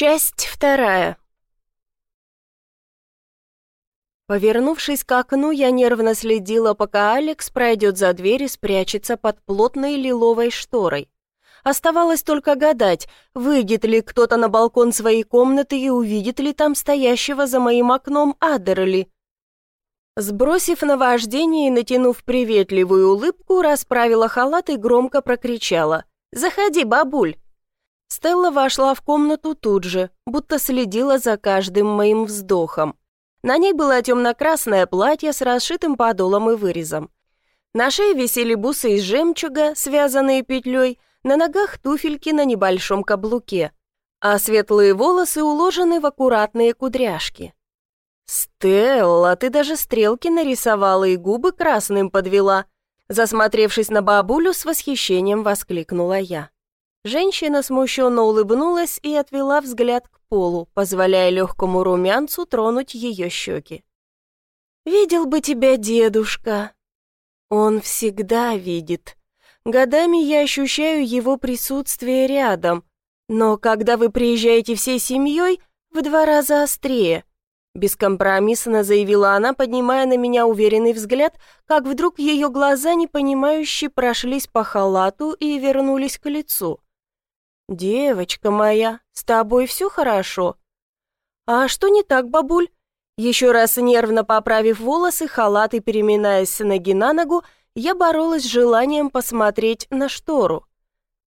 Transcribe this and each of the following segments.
Часть вторая. Повернувшись к окну, я нервно следила, пока Алекс пройдет за дверь и спрячется под плотной лиловой шторой. Оставалось только гадать, выйдет ли кто-то на балкон своей комнаты и увидит ли там стоящего за моим окном Адерли. Сбросив наваждение и натянув приветливую улыбку, расправила халат и громко прокричала. «Заходи, бабуль!» Стелла вошла в комнату тут же, будто следила за каждым моим вздохом. На ней было темно-красное платье с расшитым подолом и вырезом. На шее висели бусы из жемчуга, связанные петлей, на ногах туфельки на небольшом каблуке, а светлые волосы уложены в аккуратные кудряшки. «Стелла, ты даже стрелки нарисовала и губы красным подвела», засмотревшись на бабулю, с восхищением воскликнула я. Женщина смущенно улыбнулась и отвела взгляд к полу, позволяя легкому румянцу тронуть ее щеки. «Видел бы тебя дедушка!» «Он всегда видит. Годами я ощущаю его присутствие рядом, но когда вы приезжаете всей семьей, в два раза острее», бескомпромиссно заявила она, поднимая на меня уверенный взгляд, как вдруг ее глаза непонимающе прошлись по халату и вернулись к лицу. «Девочка моя, с тобой все хорошо?» «А что не так, бабуль?» Еще раз нервно поправив волосы, халат и переминаясь с ноги на ногу, я боролась с желанием посмотреть на штору.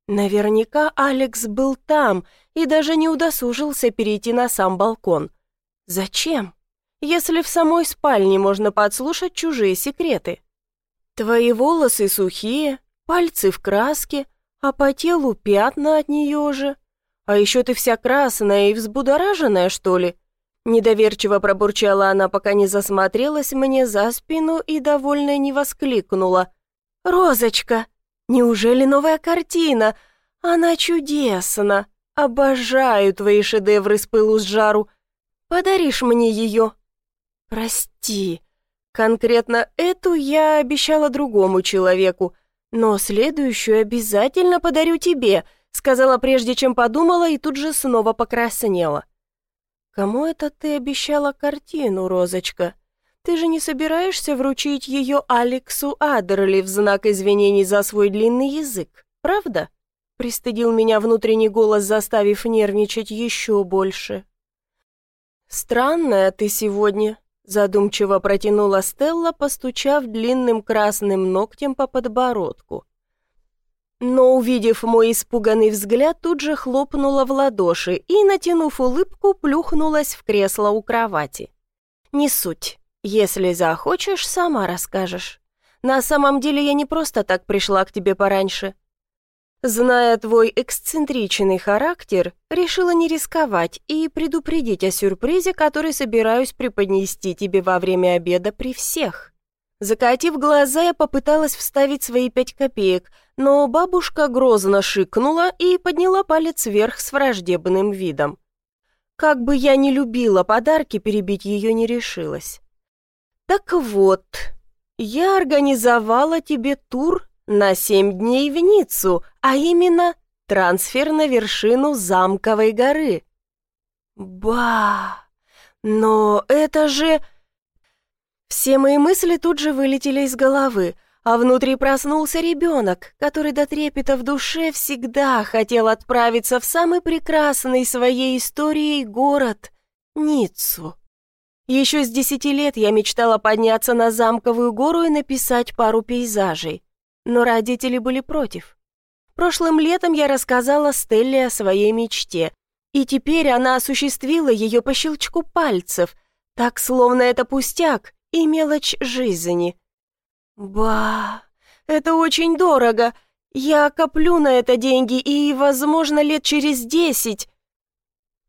Наверняка Алекс был там и даже не удосужился перейти на сам балкон. Зачем? Если в самой спальне можно подслушать чужие секреты. Твои волосы сухие, пальцы в краске, а по телу пятна от нее же. А еще ты вся красная и взбудораженная, что ли?» Недоверчиво пробурчала она, пока не засмотрелась мне за спину и довольно не воскликнула. «Розочка, неужели новая картина? Она чудесна! Обожаю твои шедевры с пылу с жару. Подаришь мне ее?» «Прости, конкретно эту я обещала другому человеку, «Но следующую обязательно подарю тебе», сказала прежде, чем подумала, и тут же снова покраснела. «Кому это ты обещала картину, Розочка? Ты же не собираешься вручить ее Алексу Адерли в знак извинений за свой длинный язык, правда?» Пристыдил меня внутренний голос, заставив нервничать еще больше. «Странная ты сегодня», Задумчиво протянула Стелла, постучав длинным красным ногтем по подбородку. Но, увидев мой испуганный взгляд, тут же хлопнула в ладоши и, натянув улыбку, плюхнулась в кресло у кровати. «Не суть. Если захочешь, сама расскажешь. На самом деле я не просто так пришла к тебе пораньше. Зная твой эксцентричный характер, решила не рисковать и предупредить о сюрпризе, который собираюсь преподнести тебе во время обеда при всех. Закатив глаза, я попыталась вставить свои пять копеек, но бабушка грозно шикнула и подняла палец вверх с враждебным видом. Как бы я ни любила подарки, перебить ее не решилась. «Так вот, я организовала тебе тур на семь дней в Ниццу, а именно трансфер на вершину замковой горы. Ба! Но это же... Все мои мысли тут же вылетели из головы, а внутри проснулся ребенок, который до трепета в душе всегда хотел отправиться в самый прекрасный своей историей город — Ниццу. Еще с десяти лет я мечтала подняться на замковую гору и написать пару пейзажей но родители были против. Прошлым летом я рассказала Стелле о своей мечте, и теперь она осуществила ее по щелчку пальцев, так словно это пустяк и мелочь жизни. Ба, это очень дорого. Я коплю на это деньги и, возможно, лет через десять.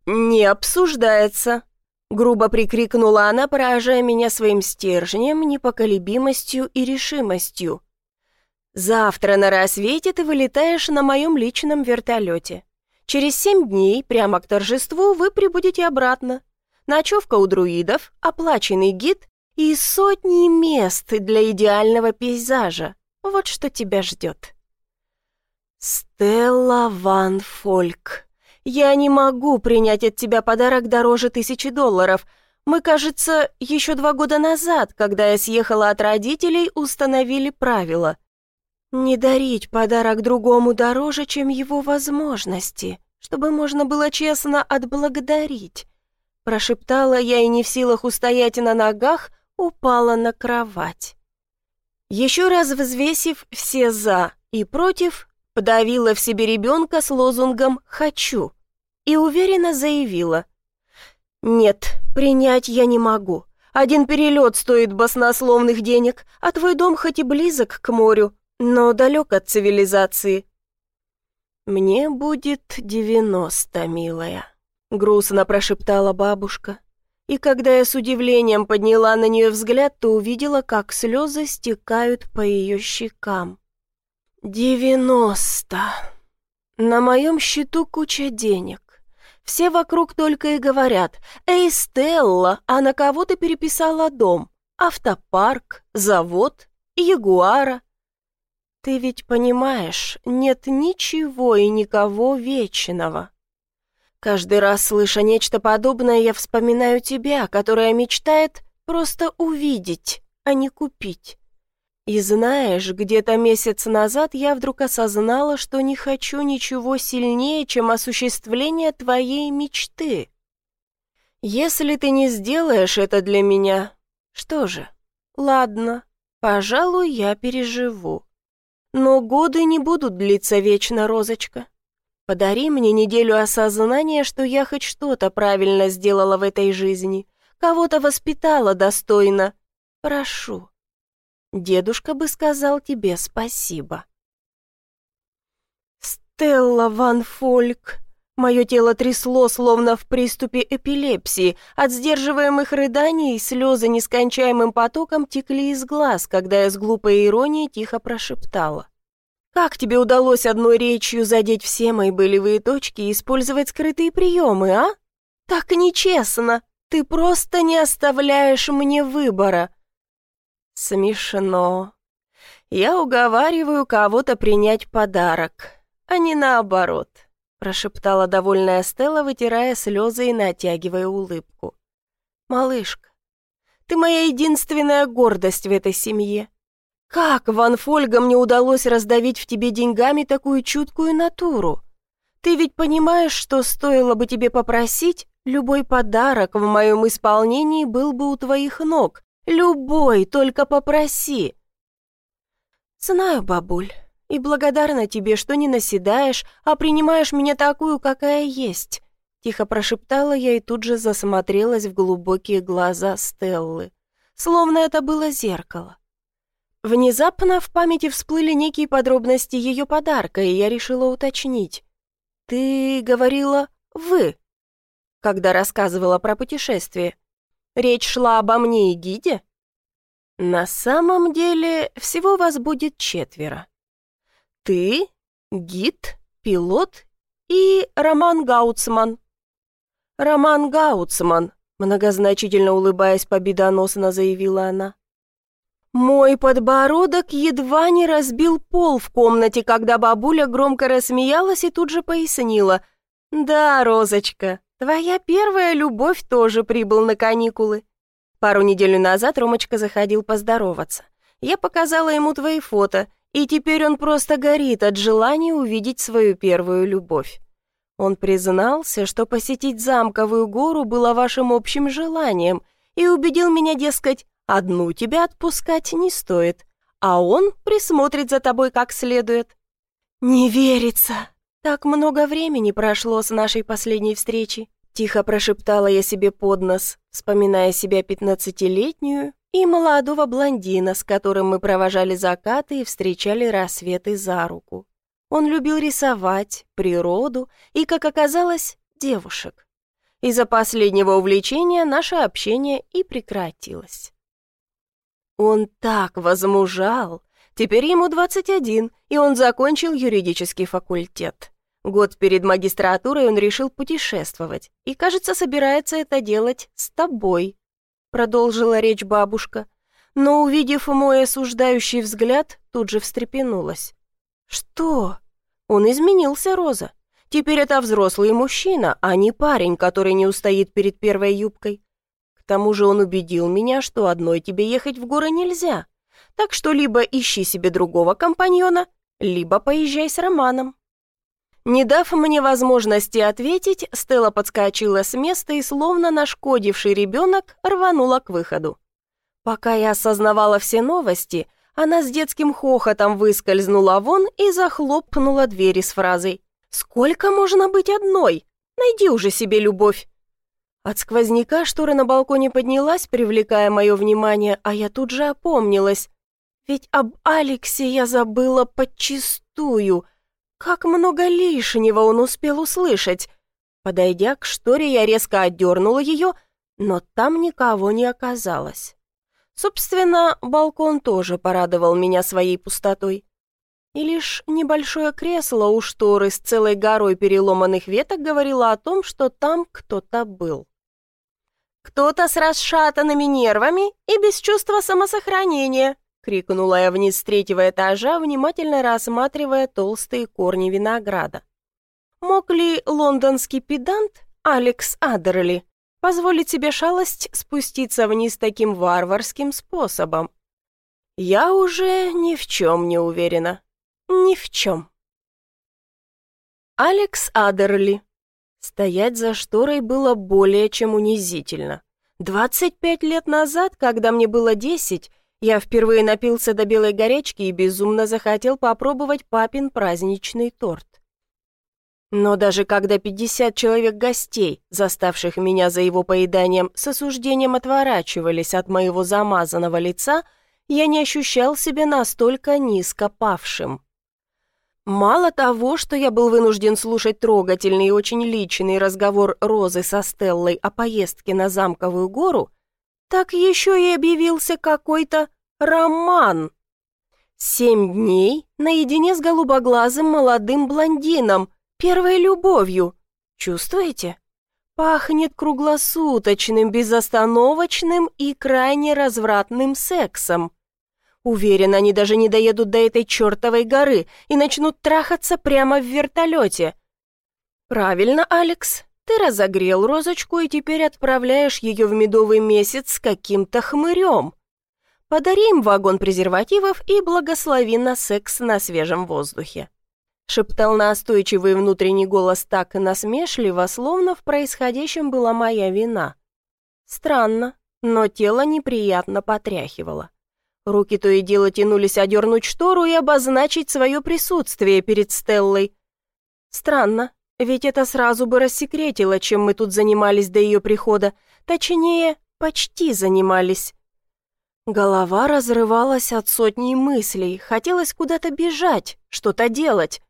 Не обсуждается, грубо прикрикнула она, поражая меня своим стержнем, непоколебимостью и решимостью. Завтра на рассвете ты вылетаешь на моем личном вертолете. Через семь дней, прямо к торжеству, вы прибудете обратно. Ночевка у друидов, оплаченный гид и сотни мест для идеального пейзажа. Вот что тебя ждет. Стелла Ван Фольк. Я не могу принять от тебя подарок дороже тысячи долларов. Мы, кажется, еще два года назад, когда я съехала от родителей, установили правила. Не дарить подарок другому дороже, чем его возможности, чтобы можно было честно отблагодарить. Прошептала я и не в силах устоять на ногах, упала на кровать. Еще раз взвесив все «за» и «против», подавила в себе ребенка с лозунгом «хочу» и уверенно заявила «Нет, принять я не могу. Один перелет стоит баснословных денег, а твой дом хоть и близок к морю, но далек от цивилизации». «Мне будет девяносто, милая», — грустно прошептала бабушка. И когда я с удивлением подняла на нее взгляд, то увидела, как слезы стекают по ее щекам. «Девяносто. На моем счету куча денег. Все вокруг только и говорят, «Эй, Стелла, а на кого ты переписала дом? Автопарк, завод, ягуара?» Ты ведь понимаешь, нет ничего и никого вечного. Каждый раз, слыша нечто подобное, я вспоминаю тебя, которая мечтает просто увидеть, а не купить. И знаешь, где-то месяц назад я вдруг осознала, что не хочу ничего сильнее, чем осуществление твоей мечты. Если ты не сделаешь это для меня, что же, ладно, пожалуй, я переживу. Но годы не будут длиться вечно, Розочка. Подари мне неделю осознания, что я хоть что-то правильно сделала в этой жизни, кого-то воспитала достойно. Прошу. Дедушка бы сказал тебе спасибо. Стелла Ван Фольк. Мое тело трясло, словно в приступе эпилепсии. От сдерживаемых рыданий слезы нескончаемым потоком текли из глаз, когда я с глупой иронией тихо прошептала. «Как тебе удалось одной речью задеть все мои болевые точки и использовать скрытые приемы, а? Так нечестно! Ты просто не оставляешь мне выбора!» Смешно. Я уговариваю кого-то принять подарок, а не наоборот, прошептала довольная Стелла, вытирая слезы и натягивая улыбку. Малышка, ты моя единственная гордость в этой семье. Как Ван Фольгам не удалось раздавить в тебе деньгами такую чуткую натуру? Ты ведь понимаешь, что стоило бы тебе попросить, любой подарок в моем исполнении был бы у твоих ног, Любой, только попроси. Знаю, бабуль, и благодарна тебе, что не наседаешь, а принимаешь меня такую, какая есть. Тихо прошептала я и тут же засмотрелась в глубокие глаза Стеллы, словно это было зеркало. Внезапно в памяти всплыли некие подробности ее подарка, и я решила уточнить. «Ты говорила «вы», когда рассказывала про путешествие. Речь шла обо мне и гиде? На самом деле, всего вас будет четверо. Ты, гид, пилот и Роман Гауцман. Роман Гауцман, многозначительно улыбаясь победоносно, заявила она. Мой подбородок едва не разбил пол в комнате, когда бабуля громко рассмеялась и тут же пояснила. «Да, Розочка, Твоя первая любовь тоже прибыл на каникулы. Пару недель назад Ромочка заходил поздороваться. Я показала ему твои фото, и теперь он просто горит от желания увидеть свою первую любовь. Он признался, что посетить замковую гору было вашим общим желанием, и убедил меня, дескать, одну тебя отпускать не стоит, а он присмотрит за тобой как следует. Не верится, «Так много времени прошло с нашей последней встречи», тихо прошептала я себе под нос, вспоминая себя пятнадцатилетнюю и молодого блондина, с которым мы провожали закаты и встречали рассветы за руку. Он любил рисовать, природу и, как оказалось, девушек. Из-за последнего увлечения наше общение и прекратилось. Он так возмужал, теперь ему 21, и он закончил юридический факультет. Год перед магистратурой он решил путешествовать и, кажется, собирается это делать с тобой», — продолжила речь бабушка, но, увидев мой осуждающий взгляд, тут же встрепенулась. «Что? Он изменился, Роза. Теперь это взрослый мужчина, а не парень, который не устоит перед первой юбкой. К тому же он убедил меня, что одной тебе ехать в горы нельзя. Так что либо ищи себе другого компаньона, либо поезжай с Романом. Не дав мне возможности ответить, Стелла подскочила с места и, словно нашкодивший ребенок, рванула к выходу. Пока я осознавала все новости, она с детским хохотом выскользнула вон и захлопнула двери с фразой «Сколько можно быть одной? Найди уже себе любовь!» От сквозняка штора на балконе поднялась, привлекая мое внимание, а я тут же опомнилась. Ведь об Алексе я забыла подчистую. Как много лишнего он успел услышать. Подойдя к шторе, я резко отдернула ее, но там никого не оказалось. Собственно, балкон тоже порадовал меня своей пустотой. И лишь небольшое кресло у шторы с целой горой переломанных веток говорило о том, что там кто-то был. «Кто-то с расшатанными нервами и без чувства самосохранения», — крикнула я вниз с третьего этажа, внимательно рассматривая толстые корни винограда. Мог ли лондонский педант Алекс Адерли позволить себе шалость спуститься вниз таким варварским способом? Я уже ни в чем не уверена. Ни в чем. Алекс Адерли. Стоять за шторой было более чем унизительно. 25 лет назад, когда мне было 10, я впервые напился до белой горячки и безумно захотел попробовать папин праздничный торт. Но даже когда 50 человек гостей, заставших меня за его поеданием, с осуждением отворачивались от моего замазанного лица, я не ощущал себя настолько низко павшим. Мало того, что я был вынужден слушать трогательный и очень личный разговор Розы со Стеллой о поездке на Замковую гору, так еще и объявился какой-то роман. Семь дней наедине с голубоглазым молодым блондином, первой любовью. Чувствуете? Пахнет круглосуточным, безостановочным и крайне развратным сексом. Уверен, они даже не доедут до этой чертовой горы и начнут трахаться прямо в вертолете. Правильно, Алекс, ты разогрел розочку и теперь отправляешь ее в медовый месяц с каким-то хмырем. Подари им вагон презервативов и благослови на секс на свежем воздухе. Шептал настойчивый внутренний голос так насмешливо, словно в происходящем была моя вина. Странно, но тело неприятно потряхивало. Руки то и дело тянулись одернуть штору и обозначить свое присутствие перед Стеллой. Странно, ведь это сразу бы рассекретило, чем мы тут занимались до ее прихода. Точнее, почти занимались. Голова разрывалась от сотни мыслей, хотелось куда-то бежать, что-то делать.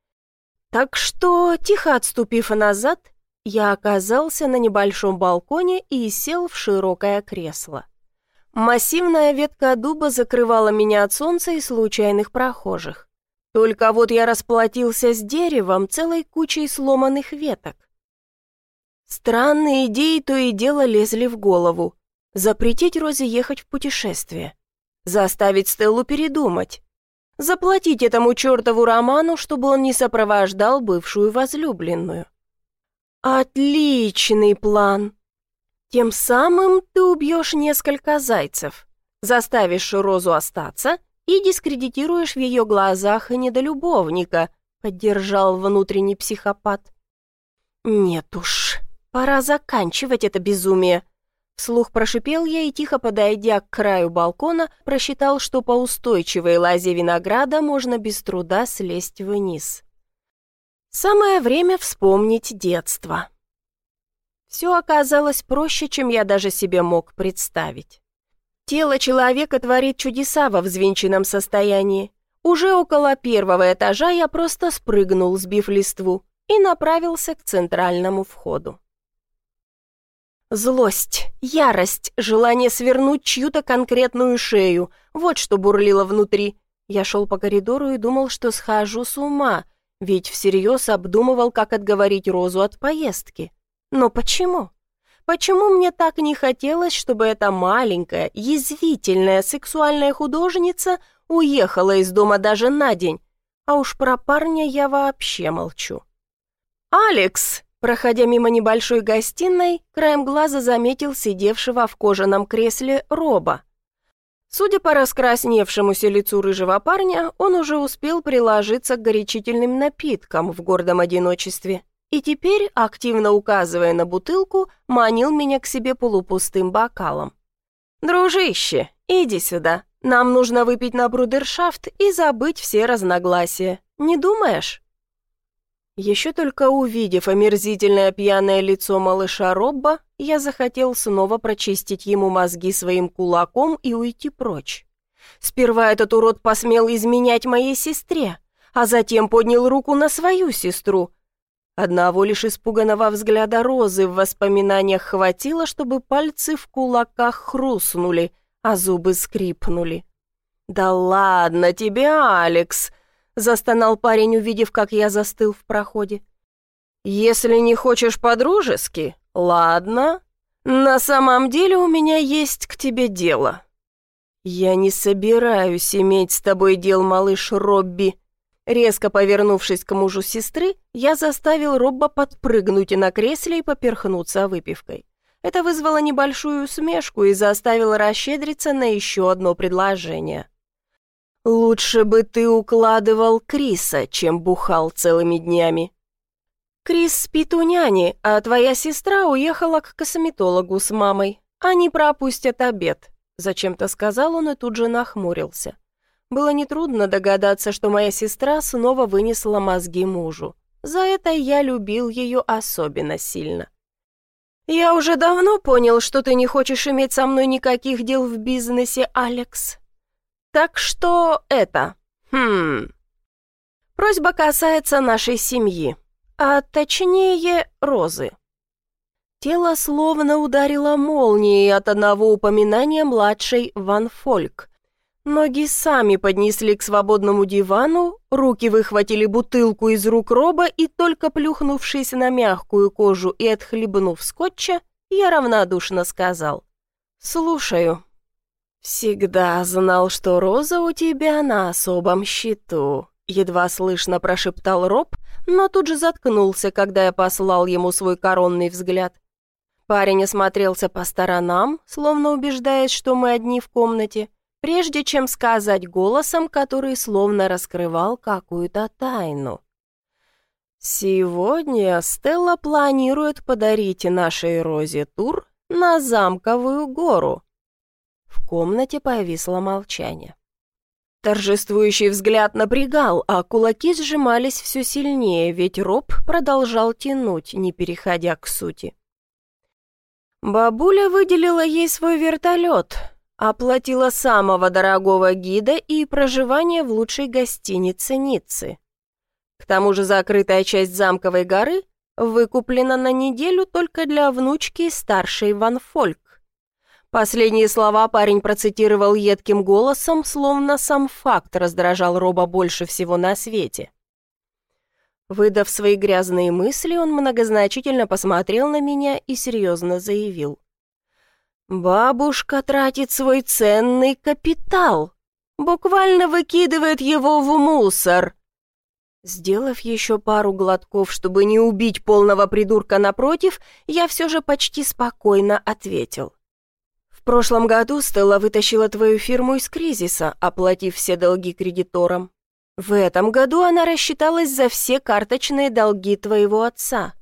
Так что, тихо отступив назад, я оказался на небольшом балконе и сел в широкое кресло. Массивная ветка дуба закрывала меня от солнца и случайных прохожих. Только вот я расплатился с деревом целой кучей сломанных веток. Странные идеи то и дело лезли в голову. Запретить Розе ехать в путешествие. Заставить Стеллу передумать. Заплатить этому чертову Роману, чтобы он не сопровождал бывшую возлюбленную. Отличный план. Тем самым ты убьешь несколько зайцев, заставишь Розу остаться и дискредитируешь в ее глазах и недолюбовника, поддержал внутренний психопат. Нет уж, пора заканчивать это безумие. Вслух прошипел я и, тихо подойдя к краю балкона, просчитал, что по устойчивой лазе винограда можно без труда слезть вниз. Самое время вспомнить детство. Все оказалось проще, чем я даже себе мог представить. Тело человека творит чудеса во взвинченном состоянии. Уже около первого этажа я просто спрыгнул, сбив листву, и направился к центральному входу. Злость, ярость, желание свернуть чью-то конкретную шею — вот что бурлило внутри. Я шел по коридору и думал, что схожу с ума, ведь всерьез обдумывал, как отговорить Розу от поездки. Но почему? Почему мне так не хотелось, чтобы эта маленькая, язвительная сексуальная художница уехала из дома даже на день? А уж про парня я вообще молчу. «Алекс!» Проходя мимо небольшой гостиной, краем глаза заметил сидевшего в кожаном кресле Роба. Судя по раскрасневшемуся лицу рыжего парня, он уже успел приложиться к горячительным напиткам в гордом одиночестве и теперь, активно указывая на бутылку, манил меня к себе полупустым бокалом. «Дружище, иди сюда. Нам нужно выпить на брудершафт и забыть все разногласия. Не думаешь?» Еще только увидев омерзительное пьяное лицо малыша Робба, я захотел снова прочистить ему мозги своим кулаком и уйти прочь. Сперва этот урод посмел изменять моей сестре, а затем поднял руку на свою сестру. Одного лишь испуганного взгляда Розы в воспоминаниях хватило, чтобы пальцы в кулаках хрустнули, а зубы скрипнули. «Да ладно тебе, Алекс!» — застонал парень, увидев, как я застыл в проходе. «Если не хочешь по-дружески, ладно. На самом деле у меня есть к тебе дело». «Я не собираюсь иметь с тобой дел, малыш Робби». Резко повернувшись к мужу сестры, я заставил Робба подпрыгнуть на кресле и поперхнуться выпивкой. Это вызвало небольшую усмешку и заставило расщедриться на еще одно предложение. «Лучше бы ты укладывал Криса, чем бухал целыми днями». «Крис спит у няни, а твоя сестра уехала к косметологу с мамой. Они пропустят обед», — зачем-то сказал он и тут же нахмурился. Было нетрудно догадаться, что моя сестра снова вынесла мозги мужу. За это я любил ее особенно сильно. «Я уже давно понял, что ты не хочешь иметь со мной никаких дел в бизнесе, Алекс», так что это... Хм... Просьба касается нашей семьи, а точнее Розы. Тело словно ударило молнией от одного упоминания младшей Ван Фольк. Ноги сами поднесли к свободному дивану, руки выхватили бутылку из рук Роба и только плюхнувшись на мягкую кожу и отхлебнув скотча, я равнодушно сказал «Слушаю». «Всегда знал, что Роза у тебя на особом счету», — едва слышно прошептал Роб, но тут же заткнулся, когда я послал ему свой коронный взгляд. Парень осмотрелся по сторонам, словно убеждаясь, что мы одни в комнате, прежде чем сказать голосом, который словно раскрывал какую-то тайну. «Сегодня Стелла планирует подарить нашей Розе тур на Замковую гору», в комнате повисло молчание. Торжествующий взгляд напрягал, а кулаки сжимались все сильнее, ведь Роб продолжал тянуть, не переходя к сути. Бабуля выделила ей свой вертолет, оплатила самого дорогого гида и проживание в лучшей гостинице Ниццы. К тому же закрытая часть замковой горы выкуплена на неделю только для внучки старшей Ван Фольк. Последние слова парень процитировал едким голосом, словно сам факт раздражал Роба больше всего на свете. Выдав свои грязные мысли, он многозначительно посмотрел на меня и серьезно заявил. «Бабушка тратит свой ценный капитал, буквально выкидывает его в мусор». Сделав еще пару глотков, чтобы не убить полного придурка напротив, я все же почти спокойно ответил. В прошлом году Стелла вытащила твою фирму из кризиса, оплатив все долги кредиторам. В этом году она рассчиталась за все карточные долги твоего отца.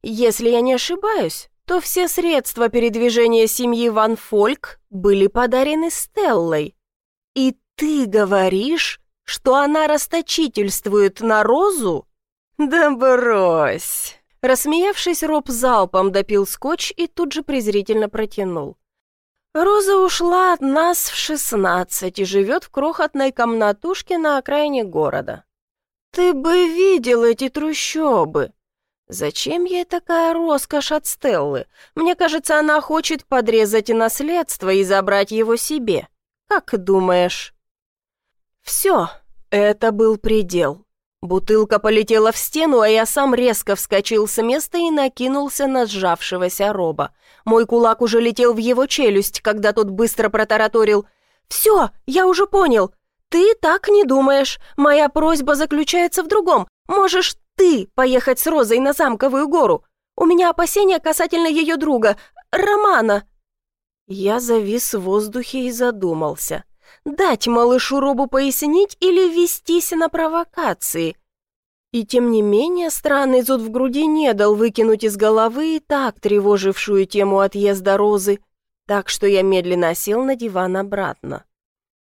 Если я не ошибаюсь, то все средства передвижения семьи Ван Фольк были подарены Стеллой. И ты говоришь, что она расточительствует на Розу? Да брось!» Рассмеявшись, Роб залпом допил скотч и тут же презрительно протянул. Роза ушла от нас в шестнадцать и живет в крохотной комнатушке на окраине города. Ты бы видел эти трущобы. Зачем ей такая роскошь от Стеллы? Мне кажется, она хочет подрезать наследство и забрать его себе. Как думаешь? Все, это был предел. Бутылка полетела в стену, а я сам резко вскочил с места и накинулся на сжавшегося роба. Мой кулак уже летел в его челюсть, когда тот быстро протараторил. «Все, я уже понял. Ты так не думаешь. Моя просьба заключается в другом. Можешь ты поехать с Розой на Замковую гору? У меня опасения касательно ее друга, Романа». Я завис в воздухе и задумался. Дать малышу Робу пояснить или вестись на провокации? И тем не менее странный зуд в груди не дал выкинуть из головы и так тревожившую тему отъезда Розы, так что я медленно сел на диван обратно.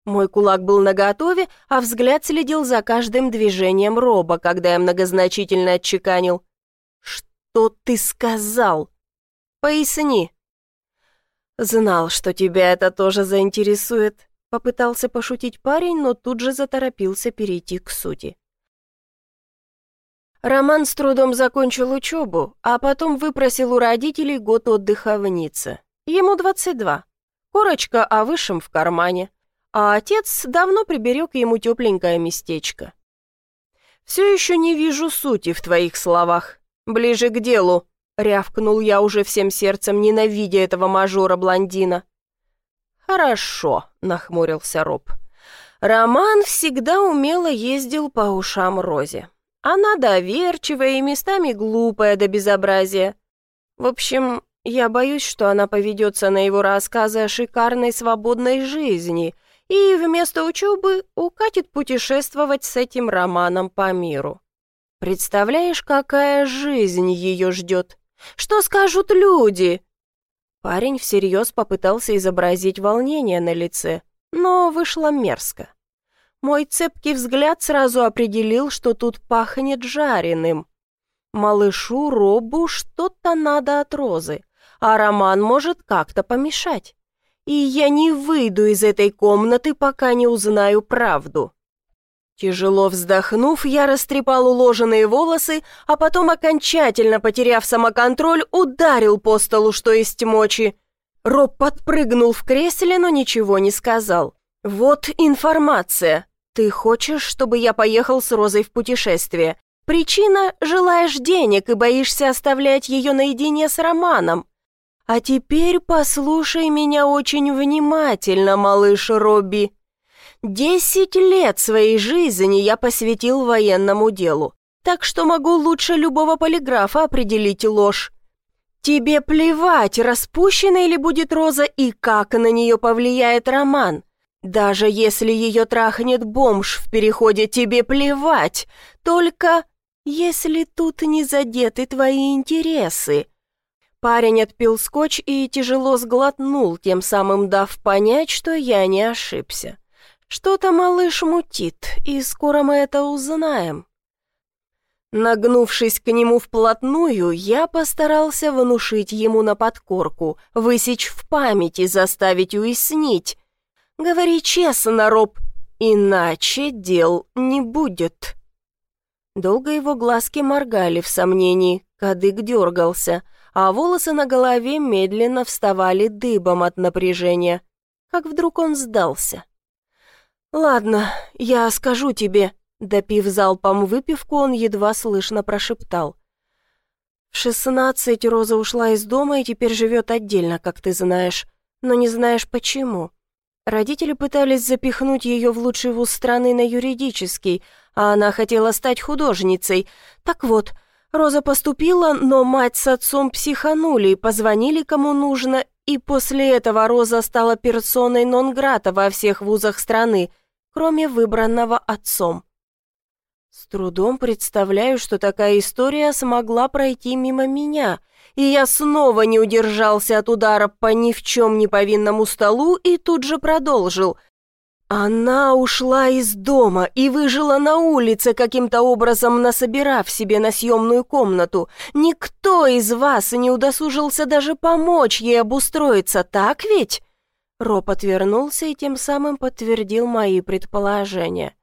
Мой кулак был наготове, а взгляд следил за каждым движением Роба, когда я многозначительно отчеканил. «Что ты сказал? Поясни». «Знал, что тебя это тоже заинтересует», — попытался пошутить парень, но тут же заторопился перейти к сути. Роман с трудом закончил учебу, а потом выпросил у родителей год отдыха в Ницце. Ему 22. Корочка о высшем в кармане. А отец давно приберег ему тепленькое местечко. «Все еще не вижу сути в твоих словах. Ближе к делу», — рявкнул я уже всем сердцем, ненавидя этого мажора-блондина. «Хорошо», — нахмурился Роб. «Роман всегда умело ездил по ушам Розе. Она доверчивая и местами глупая до безобразия. В общем, я боюсь, что она поведется на его рассказы о шикарной свободной жизни и вместо учебы укатит путешествовать с этим романом по миру. Представляешь, какая жизнь ее ждет? Что скажут люди?» Парень всерьез попытался изобразить волнение на лице, но вышло мерзко. Мой цепкий взгляд сразу определил, что тут пахнет жареным. Малышу Робу что-то надо от розы, а Роман может как-то помешать. И я не выйду из этой комнаты, пока не узнаю правду. Тяжело вздохнув, я растрепал уложенные волосы, а потом, окончательно потеряв самоконтроль, ударил по столу, что есть мочи. Роб подпрыгнул в кресле, но ничего не сказал. «Вот информация. Ты хочешь, чтобы я поехал с Розой в путешествие? Причина – желаешь денег и боишься оставлять ее наедине с Романом. А теперь послушай меня очень внимательно, малыш Робби. Десять лет своей жизни я посвятил военному делу, так что могу лучше любого полиграфа определить ложь. Тебе плевать, распущенной ли будет Роза и как на нее повлияет Роман. Даже если ее трахнет бомж в переходе, тебе плевать. Только если тут не задеты твои интересы. Парень отпил скотч и тяжело сглотнул, тем самым дав понять, что я не ошибся. Что-то малыш мутит, и скоро мы это узнаем. Нагнувшись к нему вплотную, я постарался внушить ему на подкорку, высечь в памяти, заставить уяснить, Говори честно, Роб, иначе дел не будет». Долго его глазки моргали в сомнении, кадык дергался, а волосы на голове медленно вставали дыбом от напряжения. Как вдруг он сдался. «Ладно, я скажу тебе», — допив залпом выпивку, он едва слышно прошептал. «В шестнадцать Роза ушла из дома и теперь живет отдельно, как ты знаешь, но не знаешь почему. Родители пытались запихнуть ее в лучший вуз страны на юридический, а она хотела стать художницей. Так вот, Роза поступила, но мать с отцом психанули, позвонили кому нужно, и после этого Роза стала персоной нон-грата во всех вузах страны, кроме выбранного отцом. С трудом представляю, что такая история смогла пройти мимо меня, и я снова не удержался от удара по ни в чем не повинному столу и тут же продолжил. Она ушла из дома и выжила на улице, каким-то образом насобирав себе на съемную комнату. Никто из вас не удосужился даже помочь ей обустроиться, так ведь?» Роб отвернулся и тем самым подтвердил мои предположения.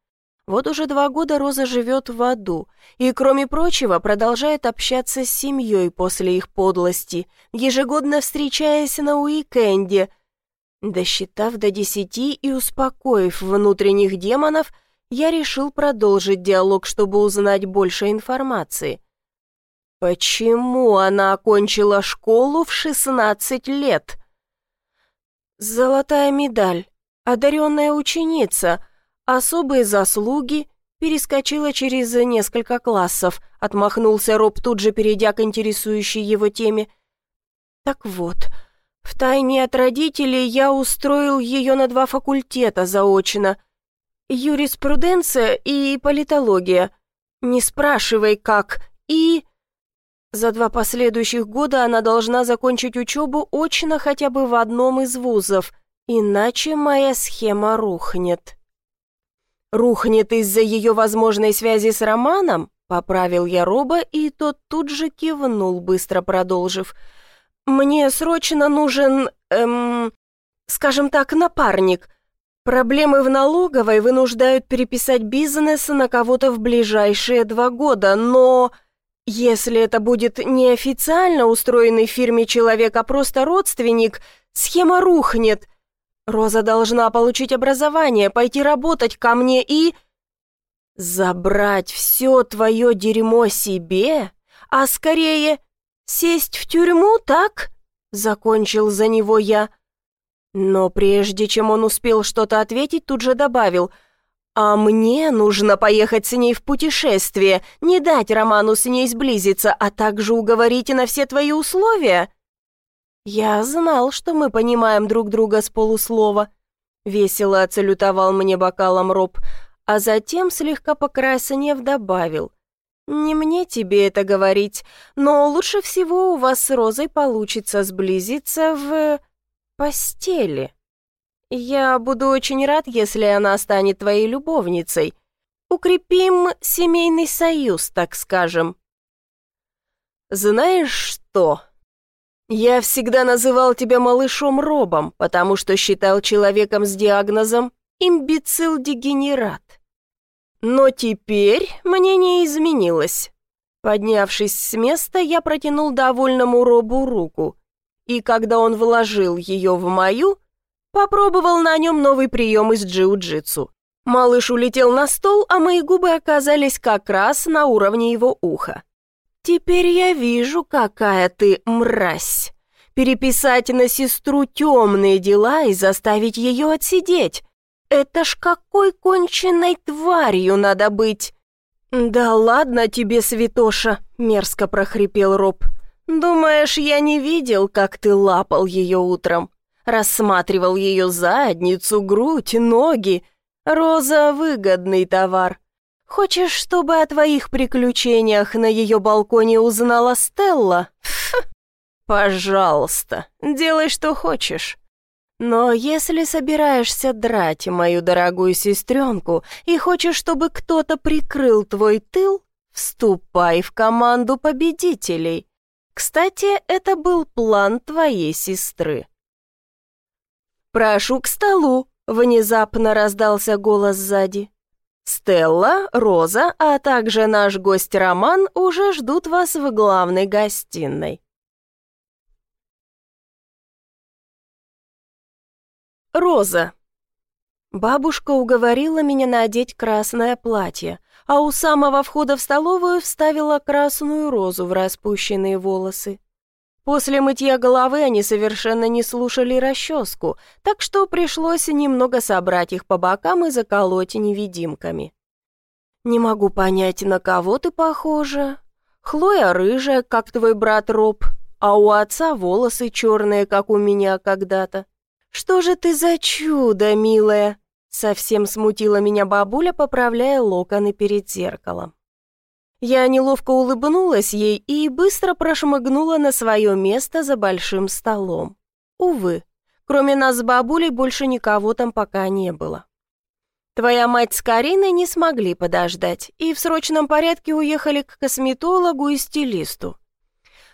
Вот уже два года Роза живет в аду и, кроме прочего, продолжает общаться с семьей после их подлости, ежегодно встречаясь на уикенде. Досчитав до десяти и успокоив внутренних демонов, я решил продолжить диалог, чтобы узнать больше информации. Почему она окончила школу в шестнадцать лет? Золотая медаль, одаренная ученица — особые заслуги, перескочила через несколько классов», — отмахнулся Роб, тут же перейдя к интересующей его теме. «Так вот, втайне от родителей я устроил ее на два факультета заочно. Юриспруденция и политология. Не спрашивай, как. И...» За два последующих года она должна закончить учебу очно хотя бы в одном из вузов, иначе моя схема рухнет. «Рухнет из-за ее возможной связи с Романом?» — поправил я Роба, и тот тут же кивнул, быстро продолжив. «Мне срочно нужен, эм, скажем так, напарник. Проблемы в налоговой вынуждают переписать бизнес на кого-то в ближайшие два года, но...» Если это будет не официально устроенный в фирме человек, а просто родственник, схема рухнет. Роза должна получить образование, пойти работать ко мне и... Забрать все твое дерьмо себе? А скорее сесть в тюрьму, так? Закончил за него я. Но прежде чем он успел что-то ответить, тут же добавил — «А мне нужно поехать с ней в путешествие, не дать Роману с ней сблизиться, а также уговорить на все твои условия». «Я знал, что мы понимаем друг друга с полуслова», — весело оцелютовал мне бокалом Роб, а затем, слегка покрасенев, добавил. «Не мне тебе это говорить, но лучше всего у вас с Розой получится сблизиться в... постели». «Я буду очень рад, если она станет твоей любовницей. Укрепим семейный союз, так скажем». «Знаешь что? Я всегда называл тебя малышом Робом, потому что считал человеком с диагнозом имбецил-дегенерат. Но теперь мнение изменилось. Поднявшись с места, я протянул довольному Робу руку, и когда он вложил ее в мою, Попробовал на нем новый прием из джиу-джитсу. Малыш улетел на стол, а мои губы оказались как раз на уровне его уха. «Теперь я вижу, какая ты мразь. Переписать на сестру темные дела и заставить ее отсидеть. Это ж какой конченной тварью надо быть!» «Да ладно тебе, святоша!» — мерзко прохрипел Роб. «Думаешь, я не видел, как ты лапал ее утром? рассматривал ее задницу, грудь, ноги. Роза — выгодный товар. Хочешь, чтобы о твоих приключениях на ее балконе узнала Стелла? Ф, пожалуйста, делай, что хочешь. Но если собираешься драть мою дорогую сестренку и хочешь, чтобы кто-то прикрыл твой тыл, вступай в команду победителей. Кстати, это был план твоей сестры. «Прошу к столу!» — внезапно раздался голос сзади. «Стелла, Роза, а также наш гость Роман уже ждут вас в главной гостиной». Роза. Бабушка уговорила меня надеть красное платье, а у самого входа в столовую вставила красную розу в распущенные волосы. После мытья головы они совершенно не слушали расческу, так что пришлось немного собрать их по бокам и заколоть невидимками. «Не могу понять, на кого ты похожа. Хлоя рыжая, как твой брат Роб, а у отца волосы черные, как у меня когда-то. Что же ты за чудо, милая?» Совсем смутила меня бабуля, поправляя локоны перед зеркалом. Я неловко улыбнулась ей и быстро прошмыгнула на свое место за большим столом. Увы, кроме нас с бабулей больше никого там пока не было. Твоя мать с Кариной не смогли подождать и в срочном порядке уехали к косметологу и стилисту.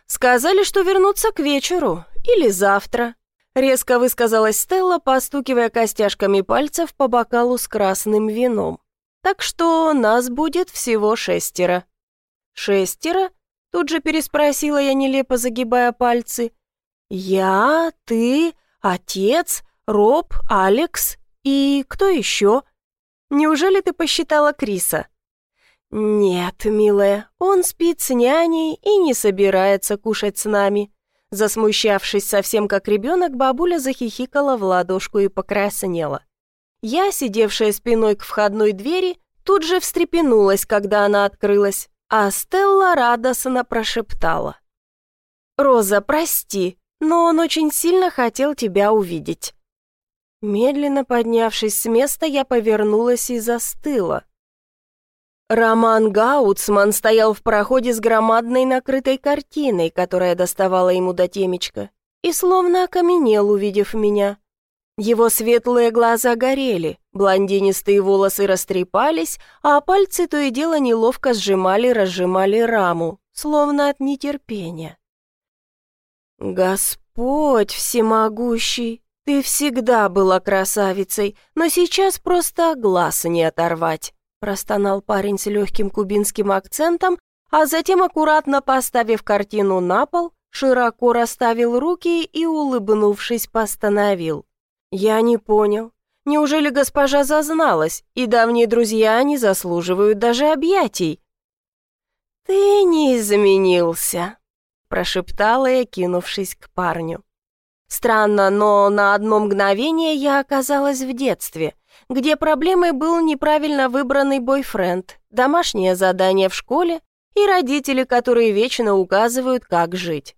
Сказали, что вернутся к вечеру или завтра. Резко высказалась Стелла, постукивая костяшками пальцев по бокалу с красным вином. Так что нас будет всего шестеро. «Шестеро?» — тут же переспросила я, нелепо загибая пальцы. «Я, ты, отец, Роб, Алекс и кто еще? Неужели ты посчитала Криса?» «Нет, милая, он спит с няней и не собирается кушать с нами». Засмущавшись совсем как ребенок, бабуля захихикала в ладошку и покраснела. Я, сидевшая спиной к входной двери, тут же встрепенулась, когда она открылась, а Стелла радостно прошептала. «Роза, прости, но он очень сильно хотел тебя увидеть». Медленно поднявшись с места, я повернулась и застыла. Роман Гауцман стоял в проходе с громадной накрытой картиной, которая доставала ему до темечка, и словно окаменел, увидев меня. Его светлые глаза горели, блондинистые волосы растрепались, а пальцы то и дело неловко сжимали-разжимали раму, словно от нетерпения. «Господь всемогущий, ты всегда была красавицей, но сейчас просто глаз не оторвать», простонал парень с легким кубинским акцентом, а затем, аккуратно поставив картину на пол, широко расставил руки и, улыбнувшись, постановил. «Я не понял. Неужели госпожа зазналась, и давние друзья не заслуживают даже объятий?» «Ты не изменился», — прошептала я, кинувшись к парню. Странно, но на одно мгновение я оказалась в детстве, где проблемой был неправильно выбранный бойфренд, домашнее задание в школе и родители, которые вечно указывают, как жить.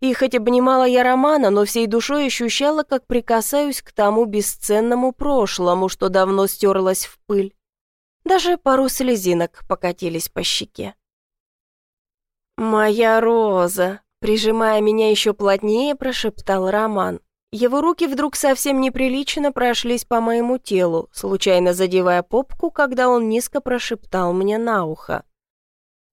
И хоть обнимала я Романа, но всей душой ощущала, как прикасаюсь к тому бесценному прошлому, что давно стерлось в пыль. Даже пару слезинок покатились по щеке. «Моя роза!» — прижимая меня еще плотнее, прошептал Роман. Его руки вдруг совсем неприлично прошлись по моему телу, случайно задевая попку, когда он низко прошептал мне на ухо.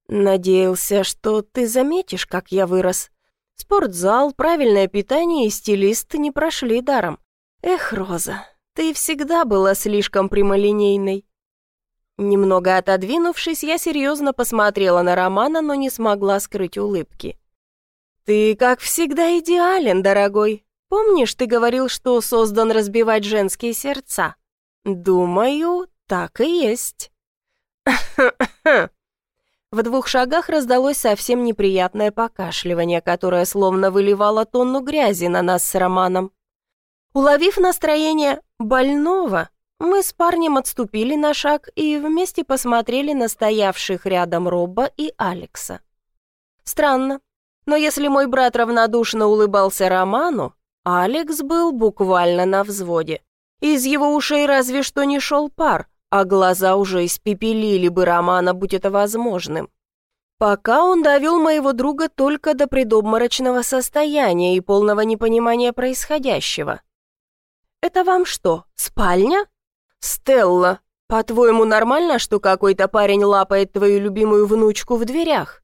«Надеялся, что ты заметишь, как я вырос. Спортзал, правильное питание и стилист не прошли даром. Эх, Роза, ты всегда была слишком прямолинейной. Немного отодвинувшись, я серьезно посмотрела на Романа, но не смогла скрыть улыбки. «Ты, как всегда, идеален, дорогой. Помнишь, ты говорил, что создан разбивать женские сердца? Думаю, так и есть». В двух шагах раздалось совсем неприятное покашливание, которое словно выливало тонну грязи на нас с Романом. Уловив настроение больного, мы с парнем отступили на шаг и вместе посмотрели на стоявших рядом Робба и Алекса. Странно, но если мой брат равнодушно улыбался Роману, Алекс был буквально на взводе. Из его ушей разве что не шел пар, а глаза уже испепелили бы Романа, будь это возможным. Пока он довел моего друга только до предобморочного состояния и полного непонимания происходящего. «Это вам что, спальня?» «Стелла, по-твоему, нормально, что какой-то парень лапает твою любимую внучку в дверях?»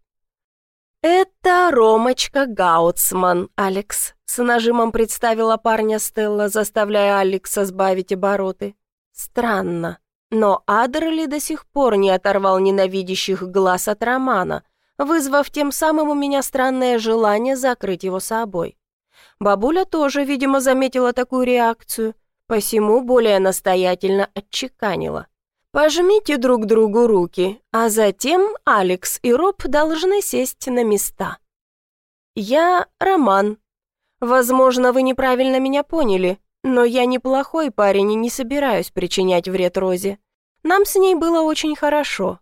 «Это Ромочка Гауцман, Алекс», — с нажимом представила парня Стелла, заставляя Алекса сбавить обороты. «Странно. Но Адерли до сих пор не оторвал ненавидящих глаз от Романа, вызвав тем самым у меня странное желание закрыть его собой. Бабуля тоже, видимо, заметила такую реакцию, посему более настоятельно отчеканила. «Пожмите друг другу руки, а затем Алекс и Роб должны сесть на места». «Я Роман. Возможно, вы неправильно меня поняли, но я неплохой парень и не собираюсь причинять вред Розе. Нам с ней было очень хорошо.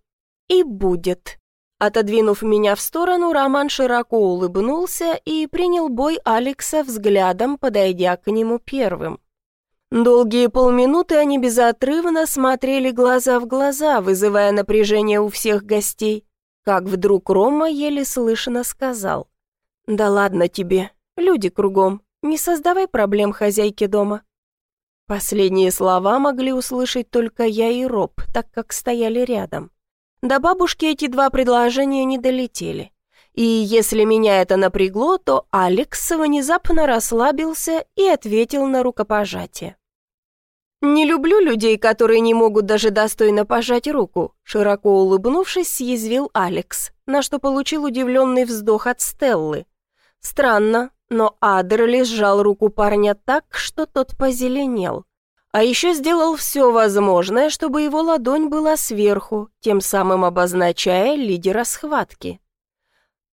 И будет. Отодвинув меня в сторону, Роман широко улыбнулся и принял бой Алекса взглядом, подойдя к нему первым. Долгие полминуты они безотрывно смотрели глаза в глаза, вызывая напряжение у всех гостей. Как вдруг Рома еле слышно сказал. «Да ладно тебе, люди кругом, не создавай проблем хозяйке дома». Последние слова могли услышать только я и Роб, так как стояли рядом. До бабушки эти два предложения не долетели. И если меня это напрягло, то Алекс внезапно расслабился и ответил на рукопожатие. «Не люблю людей, которые не могут даже достойно пожать руку», широко улыбнувшись, съязвил Алекс, на что получил удивленный вздох от Стеллы. Странно, но Адерли сжал руку парня так, что тот позеленел. А еще сделал все возможное, чтобы его ладонь была сверху, тем самым обозначая лидера схватки.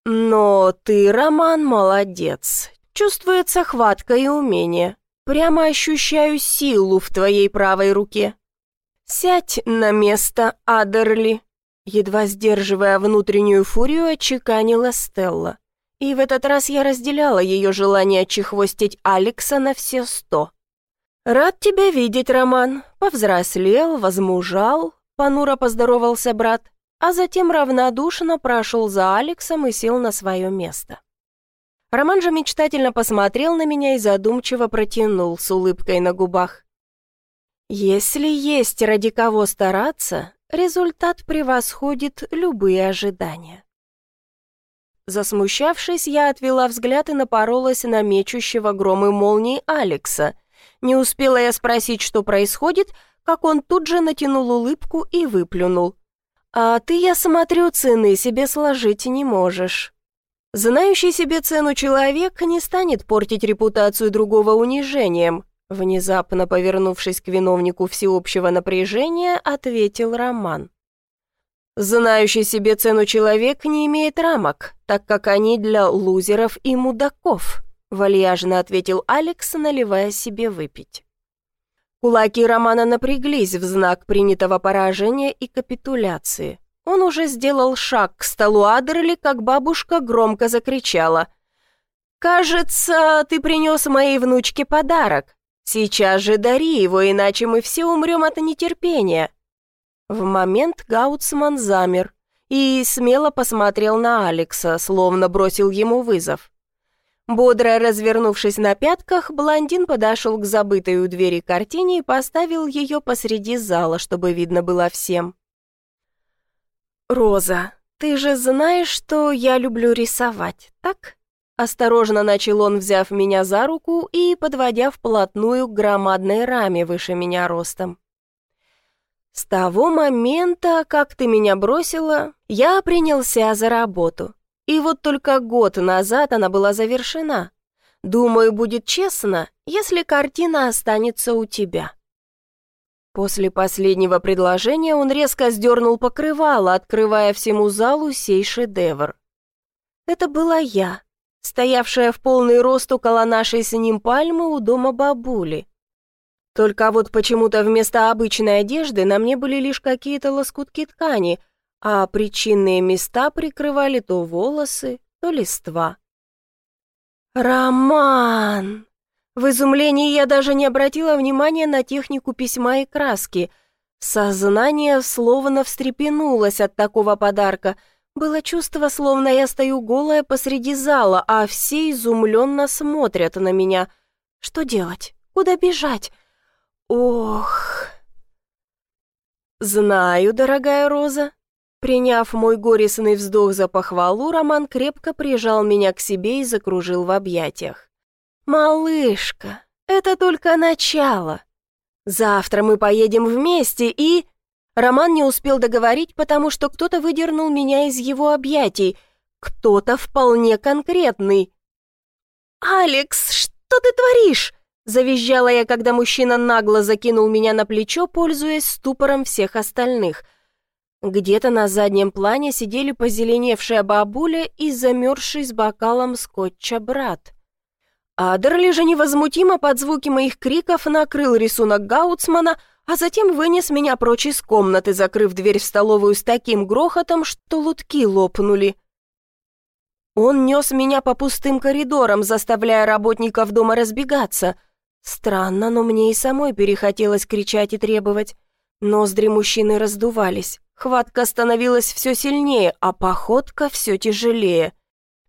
«Но ты, Роман, молодец. Чувствуется хватка и умение. Прямо ощущаю силу в твоей правой руке». «Сядь на место, Адерли!» Едва сдерживая внутреннюю фурию, отчеканила Стелла. И в этот раз я разделяла ее желание чехвостить Алекса на все сто. «Рад тебя видеть, Роман. Повзрослел, возмужал», — понуро поздоровался брат, а затем равнодушно прошел за Алексом и сел на свое место. Роман же мечтательно посмотрел на меня и задумчиво протянул с улыбкой на губах. «Если есть ради кого стараться, результат превосходит любые ожидания». Засмущавшись, я отвела взгляд и напоролась на мечущего громы молнии Алекса. Не успела я спросить, что происходит, как он тут же натянул улыбку и выплюнул. «А ты, я смотрю, цены себе сложить не можешь». Знающий себе цену человек не станет портить репутацию другого унижением, внезапно повернувшись к виновнику всеобщего напряжения, ответил Роман. Знающий себе цену человек не имеет рамок, так как они для лузеров и мудаков, вальяжно ответил Алекс, наливая себе выпить. Кулаки Романа напряглись в знак принятого поражения и капитуляции. Он уже сделал шаг к столу Адерли, как бабушка громко закричала. «Кажется, ты принес моей внучке подарок. Сейчас же дари его, иначе мы все умрем от нетерпения». В момент Гаутсман замер и смело посмотрел на Алекса, словно бросил ему вызов. Бодро развернувшись на пятках, блондин подошел к забытой у двери картине и поставил ее посреди зала, чтобы видно было всем. «Роза, ты же знаешь, что я люблю рисовать, так?» Осторожно начал он, взяв меня за руку и подводя вплотную к громадной раме выше меня ростом. «С того момента, как ты меня бросила, я принялся за работу. И вот только год назад она была завершена. Думаю, будет честно, если картина останется у тебя». После последнего предложения он резко сдернул покрывало, открывая всему залу сей шедевр. Это была я, стоявшая в полный рост около нашей с ним пальмы у дома бабули. Только вот почему-то вместо обычной одежды на мне были лишь какие-то лоскутки ткани, а причинные места прикрывали то волосы, то листва. «Роман!» В изумлении я даже не обратила внимания на технику письма и краски. Сознание словно встрепенулось от такого подарка. Было чувство, словно я стою голая посреди зала, а все изумленно смотрят на меня. Что делать? Куда бежать? Ох... «Знаю, дорогая Роза». Приняв мой горестный вздох за похвалу, Роман крепко прижал меня к себе и закружил в объятиях. «Малышка, это только начало. Завтра мы поедем вместе и...» Роман не успел договорить, потому что кто-то выдернул меня из его объятий. Кто-то вполне конкретный. «Алекс, что ты творишь?» Завизжала я, когда мужчина нагло закинул меня на плечо, пользуясь ступором всех остальных. Где-то на заднем плане сидели позеленевшая бабуля и замерзший с бокалом скотча брат. Адерли же невозмутимо под звуки моих криков накрыл рисунок Гаутсмана, а затем вынес меня прочь из комнаты, закрыв дверь в столовую с таким грохотом, что лутки лопнули. Он нес меня по пустым коридорам, заставляя работников дома разбегаться. Странно, но мне и самой перехотелось кричать и требовать. Ноздри мужчины раздувались, хватка становилась все сильнее, а походка все тяжелее —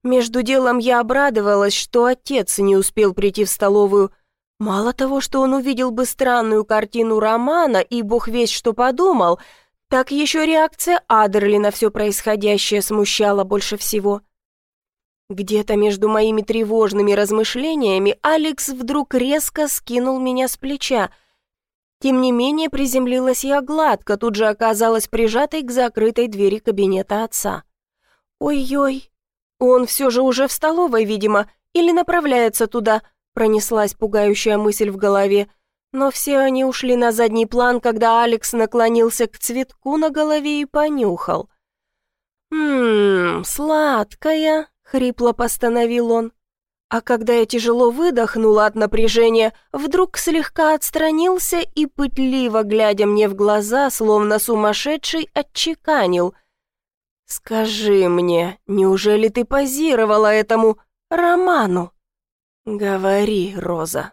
между делом я обрадовалась, что отец не успел прийти в столовую. Мало того, что он увидел бы странную картину романа и бог весь что подумал, так еще реакция Адерли на все происходящее смущала больше всего. Где-то между моими тревожными размышлениями Алекс вдруг резко скинул меня с плеча. Тем не менее, приземлилась я гладко, тут же оказалась прижатой к закрытой двери кабинета отца. «Ой-ой, «Он все же уже в столовой, видимо, или направляется туда», пронеслась пугающая мысль в голове. Но все они ушли на задний план, когда Алекс наклонился к цветку на голове и понюхал. «Ммм, сладкая», — хрипло постановил он. А когда я тяжело выдохнула от напряжения, вдруг слегка отстранился и, пытливо глядя мне в глаза, словно сумасшедший, отчеканил. «Скажи мне, неужели ты позировала этому роману?» «Говори, Роза».